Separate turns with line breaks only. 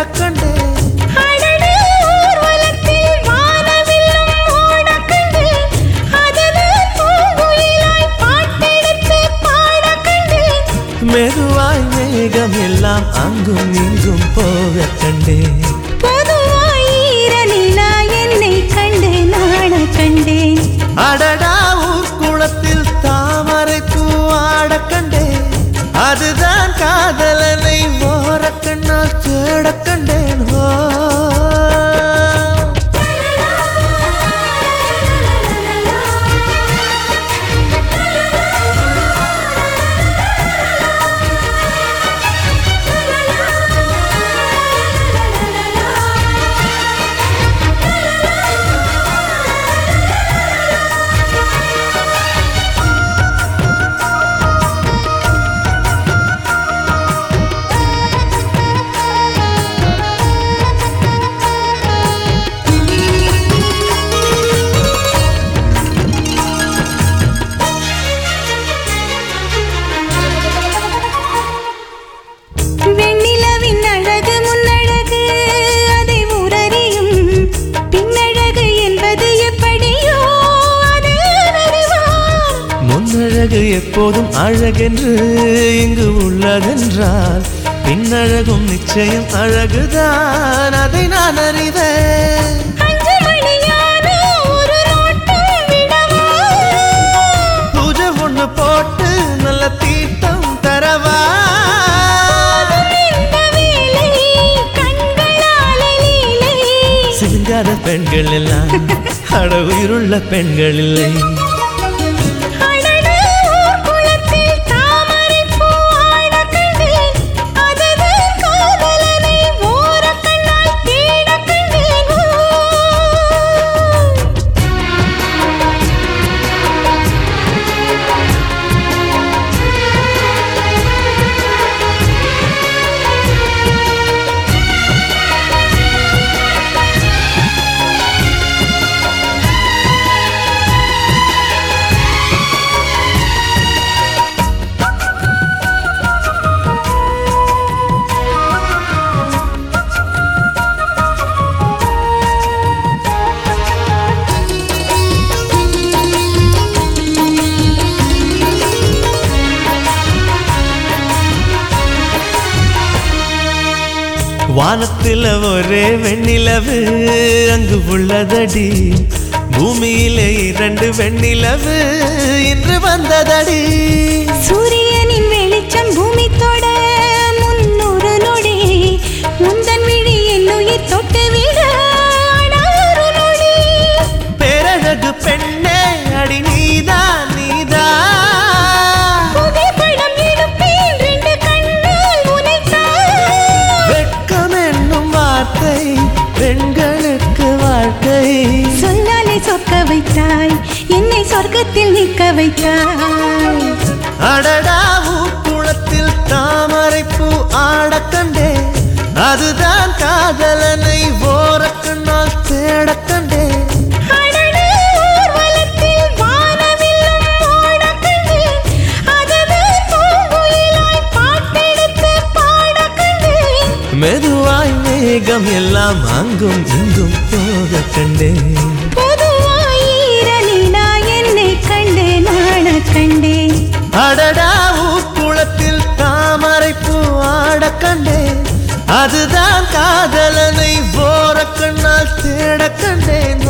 கண்டேன்
அடடே ஊர்வலத்தில் வானவில்லும் ஓடக் கண்டேன். அதுதான் பூங்குயிலாய் பாட்டெடுத்து பாடக் கண்டேன்.
மெதுவாய் மேகம் எல்லாம் அங்கும் இங்கும் போக கண்டேன்
பொதுவாய் ஈர நிலா என்னை கண்டு நாணக் கண்டேன்
அடடா
முன்னழகு
எப்போதும் அழகென்று இங்கு உள்ளதென்றால் பின்னழகும் நிச்சயம் அழகுதான். அதை நான் அறிவேன். பெண்கள் எல்லாம் அட உயிருள்ள பெண்கள் இல்லை. வானத்தில் ஒரே வெண்ணிலவு அங்கு உள்ளதடி. பூமியிலே இரண்டு வெண்ணிலவு இன்று வந்ததடி.
சூரியனின் வெளிச்சம் பூமி தோல் என்னை சொர்க்கத்தில் நிற்க வைத்தாய்
அடடா குளத்தில் தாமரை பூ ஆடக் கண்டேன் அதுதான் காதலனை ஓரக்கண்ணால் தேடக் கண்டேன்
அடடே ஊர்வலத்தில் வானவில்லும் ஓடக் கண்டேன். அதுதான் பூங்குயிலாய் பாட்டெடுத்து பாடக் கண்டேன்.
மெதுவாய் மேகம் எல்லாம் அங்கும் இங்கும் போக கண்டேன்
கண்டே நாண கண்டே.
அடடா குளத்தில் தாமரை பூ ஆடக் கண்டேன் அதுதான் காதலனை ஓரக்கண்ணால் தேட கண்டேன்.